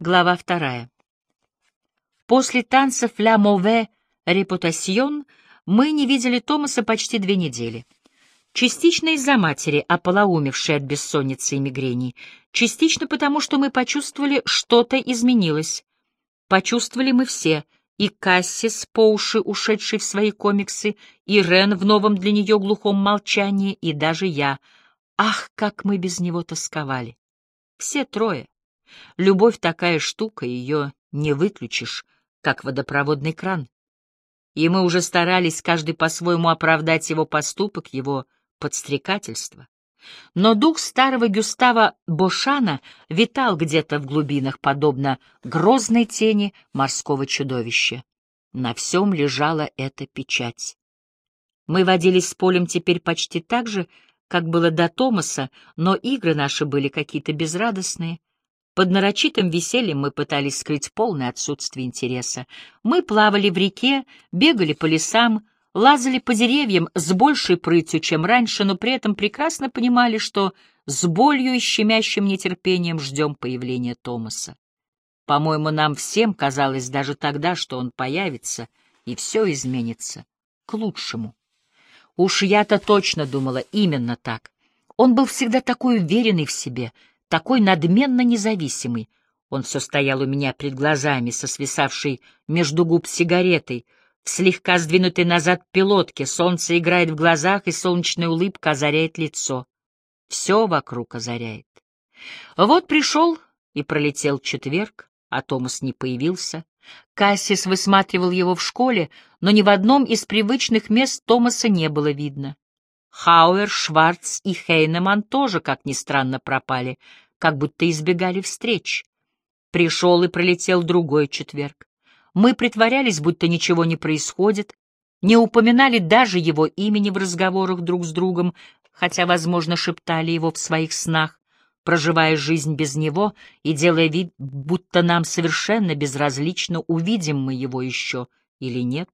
Глава вторая. После танцев «Ля Мове Репутасьон» мы не видели Томаса почти две недели. Частично из-за матери, ополоумевшей от бессонницы и мигрени, частично потому, что мы почувствовали, что-то изменилось. Почувствовали мы все, и Кассис, по уши ушедший в свои комиксы, и Рен в новом для нее глухом молчании, и даже я. Ах, как мы без него тосковали! Все трое. Любовь такая штука, ее не выключишь, как водопроводный кран. И мы уже старались каждый по-своему оправдать его поступок, его подстрекательство. Но дух старого Гюстава Бошана витал где-то в глубинах, подобно грозной тени морского чудовища. На всем лежала эта печать. Мы водились с Полем теперь почти так же, как было до Томаса, но игры наши были какие-то безрадостные. Под нарочитым весельем мы пытались скрыть полное отсутствие интереса. Мы плавали в реке, бегали по лесам, лазали по деревьям с большей прытью, чем раньше, но при этом прекрасно понимали, что с болью и щемящим нетерпением ждем появления Томаса. По-моему, нам всем казалось даже тогда, что он появится, и все изменится к лучшему. Уж я-то точно думала именно так. Он был всегда такой уверенный в себе, такой надменно независимый. Он все стоял у меня перед глазами, со свисавшей между губ сигаретой, в слегка сдвинутой назад пилотке, солнце играет в глазах, и солнечная улыбка озаряет лицо. Все вокруг озаряет. Вот пришел и пролетел четверг, а Томас не появился. Кассис высматривал его в школе, но ни в одном из привычных мест Томаса не было видно. Хауэр, Шварц и Хейнеман тоже, как ни странно, пропали, как будто избегали встреч. Пришел и пролетел другой четверг. Мы притворялись, будто ничего не происходит, не упоминали даже его имени в разговорах друг с другом, хотя, возможно, шептали его в своих снах проживая жизнь без него и делая вид, будто нам совершенно безразлично, увидим мы его еще или нет.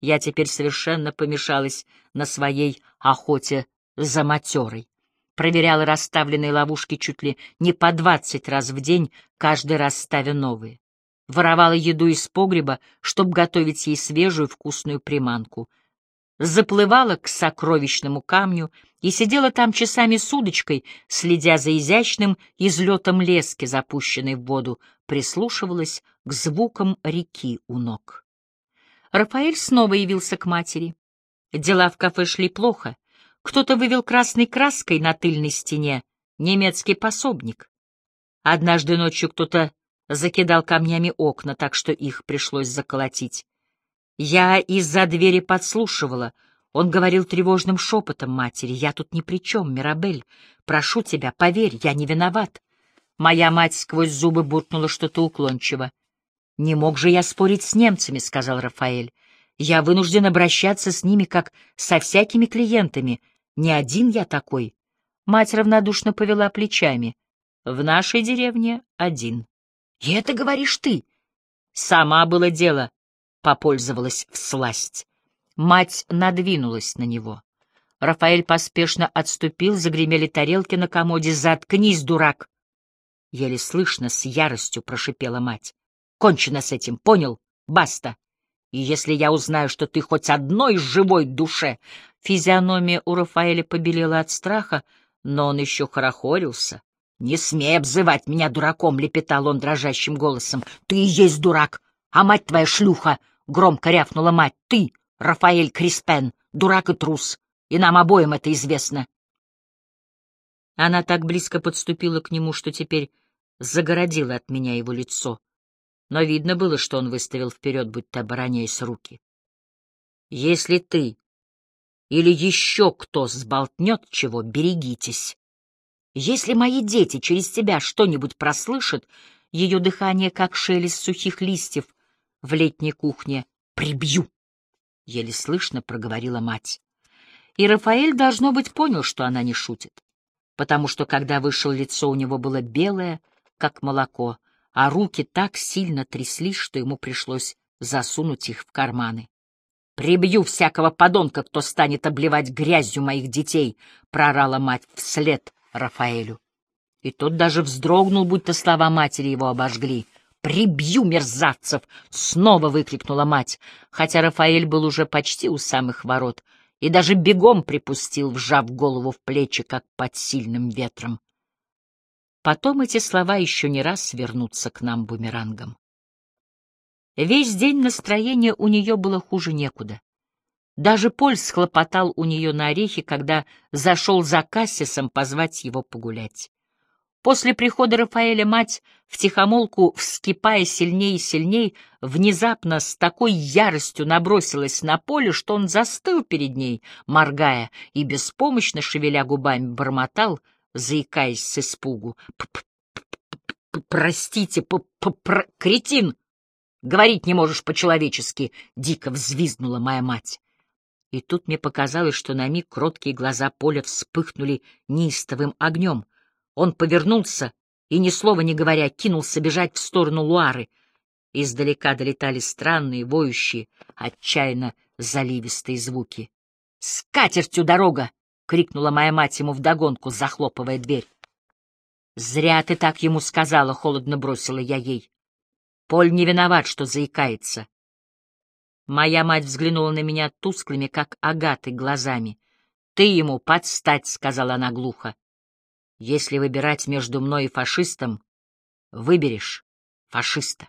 Я теперь совершенно помешалась на своей охоте за матерой. Проверяла расставленные ловушки чуть ли не по двадцать раз в день, каждый раз ставя новые. Воровала еду из погреба, чтобы готовить ей свежую вкусную приманку. Заплывала к сокровищному камню — и сидела там часами с удочкой, следя за изящным излетом лески, запущенной в воду, прислушивалась к звукам реки у ног. Рафаэль снова явился к матери. Дела в кафе шли плохо. Кто-то вывел красной краской на тыльной стене немецкий пособник. Однажды ночью кто-то закидал камнями окна, так что их пришлось заколотить. Я из-за двери подслушивала — он говорил тревожным шепотом матери, «Я тут ни при чем, Мирабель. Прошу тебя, поверь, я не виноват». Моя мать сквозь зубы буркнула что-то уклончиво. «Не мог же я спорить с немцами», — сказал Рафаэль. «Я вынужден обращаться с ними, как со всякими клиентами. Не один я такой». Мать равнодушно повела плечами. «В нашей деревне один». «И это говоришь ты?» «Сама было дело», — попользовалась всласть. Мать надвинулась на него. Рафаэль поспешно отступил, загремели тарелки на комоде. «Заткнись, дурак!» Еле слышно, с яростью прошипела мать. «Кончено с этим, понял? Баста! И если я узнаю, что ты хоть одной живой душе...» Физиономия у Рафаэля побелела от страха, но он еще хорохорился. «Не смей обзывать меня дураком!» — лепетал он дрожащим голосом. «Ты и есть дурак, а мать твоя шлюха!» — громко рявкнула мать. «Ты Рафаэль Криспен, дурак и трус, и нам обоим это известно. Она так близко подступила к нему, что теперь загородила от меня его лицо, но видно было, что он выставил вперед, будто обороняясь руки. «Если ты или еще кто сболтнет чего, берегитесь. Если мои дети через тебя что-нибудь прослышат, ее дыхание, как шелест сухих листьев в летней кухне, прибью еле слышно проговорила мать. И Рафаэль, должно быть, понял, что она не шутит, потому что, когда вышел лицо, у него было белое, как молоко, а руки так сильно тряслись, что ему пришлось засунуть их в карманы. «Прибью всякого подонка, кто станет обливать грязью моих детей!» — проорала мать вслед Рафаэлю. И тот даже вздрогнул, будто слова матери его обожгли. «Прибью мерзавцев!» — снова выкрикнула мать, хотя Рафаэль был уже почти у самых ворот и даже бегом припустил, вжав голову в плечи, как под сильным ветром. Потом эти слова еще не раз вернутся к нам бумерангом. Весь день настроение у нее было хуже некуда. Даже Поль схлопотал у нее на орехи, когда зашел за Кассисом позвать его погулять. После прихода Рафаэля мать, втихомолку вскипая сильнее и сильнее, внезапно с такой яростью набросилась на поле, что он застыл перед ней, моргая, и беспомощно шевеля губами бормотал, заикаясь с испугу. «Простите, кретин! Говорить не можешь по-человечески!» — дико взвизгнула моя мать. И тут мне показалось, что на миг кроткие глаза Поля вспыхнули неистовым огнем. Он повернулся и, ни слова не говоря, кинулся бежать в сторону Луары. Издалека долетали странные, воющие, отчаянно заливистые звуки. «С катертью дорога!» — крикнула моя мать ему вдогонку, захлопывая дверь. «Зря ты так ему сказала», — холодно бросила я ей. «Поль не виноват, что заикается. Моя мать взглянула на меня тусклыми, как агаты, глазами. «Ты ему подстать», — сказала она глухо. «Если выбирать между мной и фашистом, выберешь фашиста».